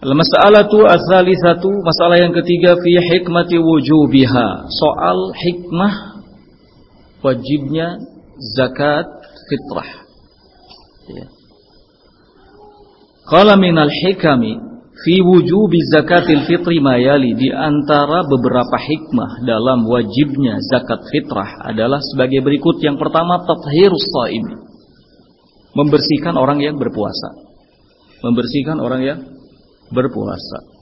Al-mas'alatu ats-tsalitsatu, masalah yang ketiga fi hikmati wujubiha, soal hikmah wajibnya zakat fitrah. Ya. Qala minal hikami fi wujubi zakatil fitri mayali di antara beberapa hikmah dalam wajibnya zakat fitrah adalah sebagai berikut. Yang pertama tathhirus shaim. Membersihkan orang yang berpuasa. Membersihkan orang yang berpuasa.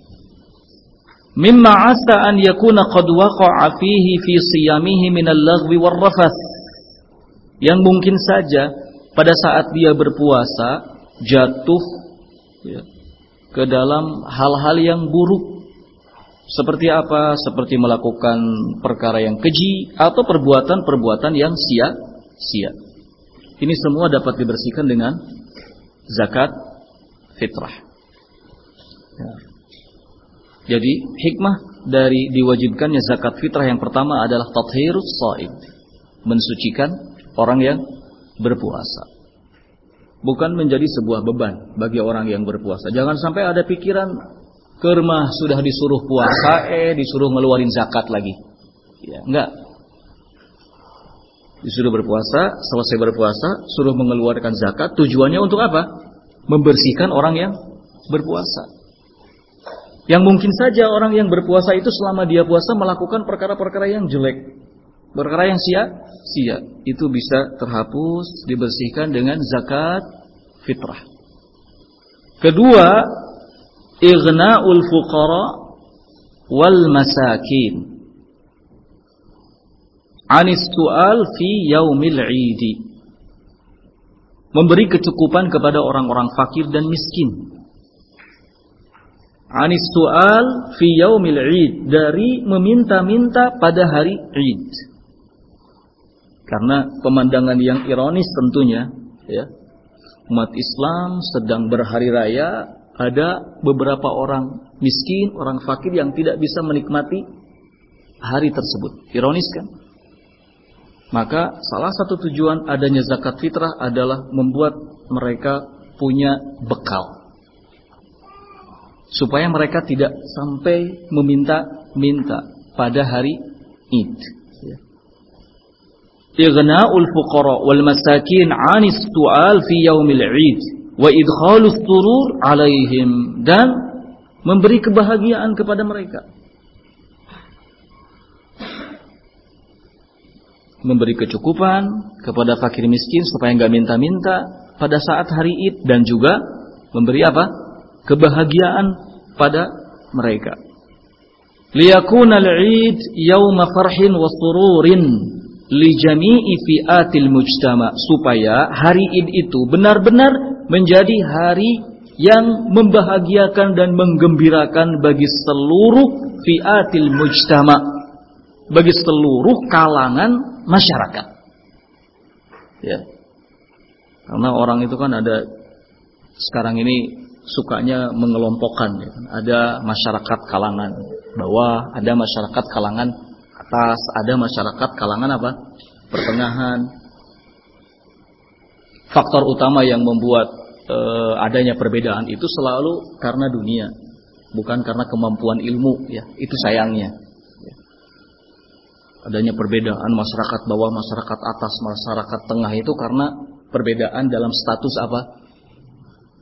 Mimma asa an yakuna qad waqa'a fihi fi siyamihi min al-laghwi war-rafath. Yang mungkin saja pada saat dia berpuasa jatuh ya, ke dalam hal-hal yang buruk. Seperti apa? Seperti melakukan perkara yang keji atau perbuatan-perbuatan yang sia-sia. Ini semua dapat dibersihkan dengan zakat fitrah. Ya. Jadi hikmah dari diwajibkannya zakat fitrah yang pertama adalah tathhirus shaim. Mensucikan orang yang berpuasa. Bukan menjadi sebuah beban bagi orang yang berpuasa. Jangan sampai ada pikiran kermah sudah disuruh puasa eh disuruh ngeluarin zakat lagi. Ya, enggak. Disuruh berpuasa, selesai berpuasa, suruh mengeluarkan zakat, tujuannya untuk apa? Membersihkan orang yang berpuasa. Yang mungkin saja orang yang berpuasa itu selama dia puasa melakukan perkara-perkara yang jelek. Perkara yang sia-sia. Itu bisa terhapus, dibersihkan dengan zakat fitrah. Kedua, ighna'ul fuqara wal masakin. Anis tu'al fi yaumil idi. Memberi kecukupan kepada orang-orang fakir dan miskin anis su'al fi yaumil id dari meminta-minta pada hari id karena pemandangan yang ironis tentunya ya. Umat Islam sedang berhari raya ada beberapa orang miskin orang fakir yang tidak bisa menikmati hari tersebut. Ironis kan? Maka salah satu tujuan adanya zakat fitrah adalah membuat mereka punya bekal supaya mereka tidak sampai meminta-minta pada hari Id. Ya. Ighna'ul fuqara wal masakin 'anis tu'al fi yaumil 'id wa idkhalus turur 'alaihim dan memberi kebahagiaan kepada mereka. Memberi kecukupan kepada fakir miskin supaya enggak minta-minta pada saat hari Id dan juga memberi apa? Kebahagiaan pada mereka. Liyakuna al-Eid yawma farhin wa sururin li jami'i fi'atil mujtama supaya hari Id itu benar-benar menjadi hari yang membahagiakan dan menggembirakan bagi seluruh fi'atil mujtama bagi seluruh kalangan masyarakat. Ya. Karena orang itu kan ada sekarang ini sukanya mengelompokkan. Ada masyarakat kalangan bawah ada masyarakat kalangan atas ada masyarakat kalangan apa? Pertengahan. Faktor utama yang membuat e, adanya perbedaan itu selalu karena dunia bukan karena kemampuan ilmu ya. Itu sayangnya. Ya. adanya perbedaan masyarakat bawah masyarakat atas masyarakat tengah itu karena perbedaan dalam status apa?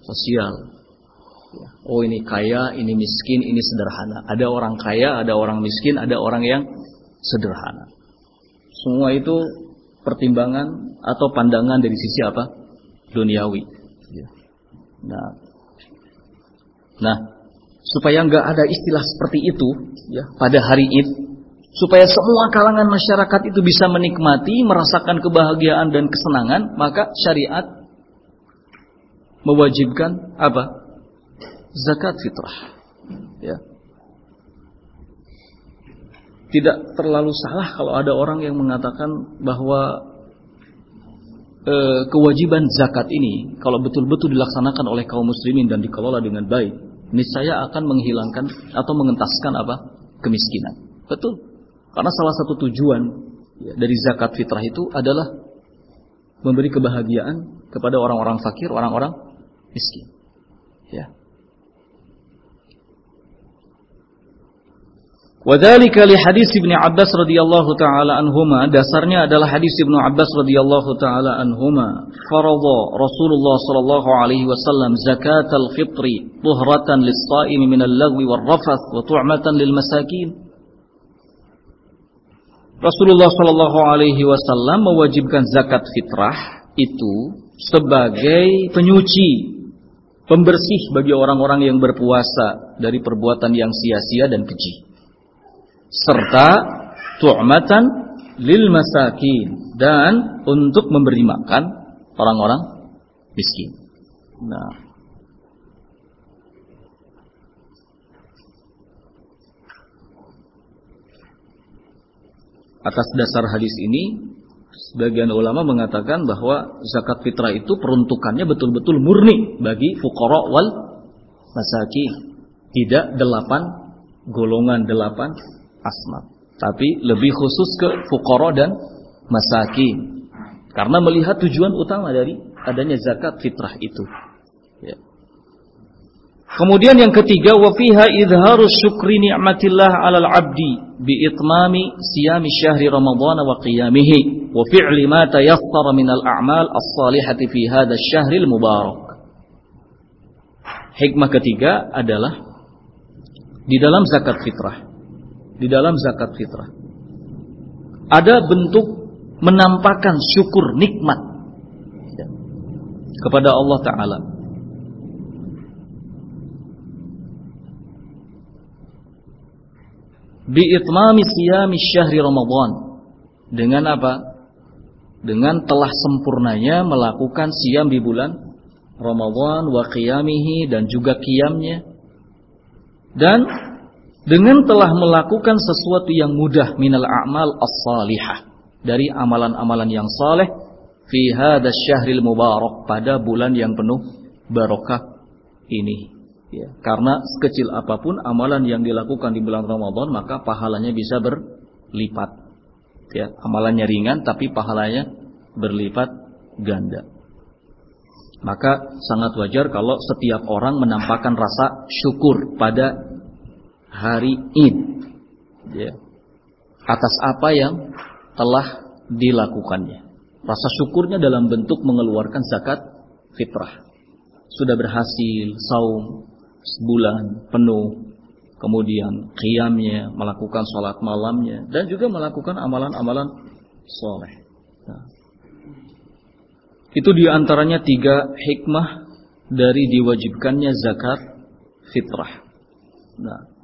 Sosial Oh ini kaya, ini miskin, ini sederhana. Ada orang kaya, ada orang miskin, ada orang yang sederhana. Semua itu pertimbangan atau pandangan dari sisi apa? Duniawi. Ya. Nah, nah supaya nggak ada istilah seperti itu ya pada hari Id, supaya semua kalangan masyarakat itu bisa menikmati, merasakan kebahagiaan dan kesenangan, maka syariat mewajibkan apa? Zakat fitrah. Ya. Tidak terlalu salah kalau ada orang yang mengatakan bahwa e, kewajiban zakat ini kalau betul-betul dilaksanakan oleh kaum muslimin dan dikelola dengan baik, niscaya akan menghilangkan atau mengentaskan apa? kemiskinan. Betul. Karena salah satu tujuan ya, dari zakat fitrah itu adalah memberi kebahagiaan kepada orang-orang fakir, orang-orang miskin. Ya. Wadhalika li hadis Ibnu Abbas radhiyallahu taala anhuma. Dasarnya adalah hadis Ibnu Abbas radhiyallahu taala anhuma. Faradha Rasulullah sallallahu alaihi wasallam zakat al-fitri tuhratan lis-sha'im min al-lagwi war-rafath wa tu'matan lil masakin. Rasulullah sallallahu alaihi wasallam mewajibkan zakat fitrah itu sebagai penyuci pembersih bagi orang-orang yang berpuasa dari perbuatan yang sia-sia dan keji serta tu'matan lil masakin dan untuk memberi makan orang-orang miskin. Nah, atas dasar hadis ini sebagian ulama mengatakan bahwa zakat fitrah itu peruntukannya betul-betul murni bagi fuqara wal masakin. Tidak delapan golongan delapan asnaf. Tapi lebih khusus ke fukara dan masakin. Karena melihat tujuan utama dari adanya zakat fitrah itu. Ya. Kemudian yang ketiga wafiha idharus syukri ni'matillah 'alal 'abdi bi itmami siyami syahri ramadhan wa qiyamihi wa fi'li ma tayassara minal a'mal as-salihati fi hadzal syahril mubarak. Hikmah ketiga adalah di dalam zakat fitrah di dalam zakat fitrah. Ada bentuk menampakkan syukur nikmat ya, kepada Allah Ta'ala. Bi'itmami siyami syahri Ramadan. Dengan apa? Dengan telah sempurnanya melakukan siam di bulan Ramadan wa qiyamihi dan juga qiyamnya. Dan dengan telah melakukan sesuatu yang mudah minal a'mal as-salihah. Dari amalan-amalan yang saleh fi hadzal syahril mubarak pada bulan yang penuh barokah ini. Ya karena sekecil apa pun amalan yang dilakukan di bulan Ramadan maka pahalanya bisa berlipat. Ya amalannya ringan tapi pahalanya berlipat ganda. Maka sangat wajar kalau setiap orang menampakkan rasa syukur pada hari Id ya, atas apa yang telah dilakukannya. Rasa syukurnya dalam bentuk mengeluarkan zakat fitrah. Sudah berhasil saum sebulan penuh, kemudian qiyamnya, melakukan sholat malamnya, dan juga melakukan amalan-amalan soleh. Nah, itu di antaranya tiga hikmah dari diwajibkannya zakat fitrah. Nah,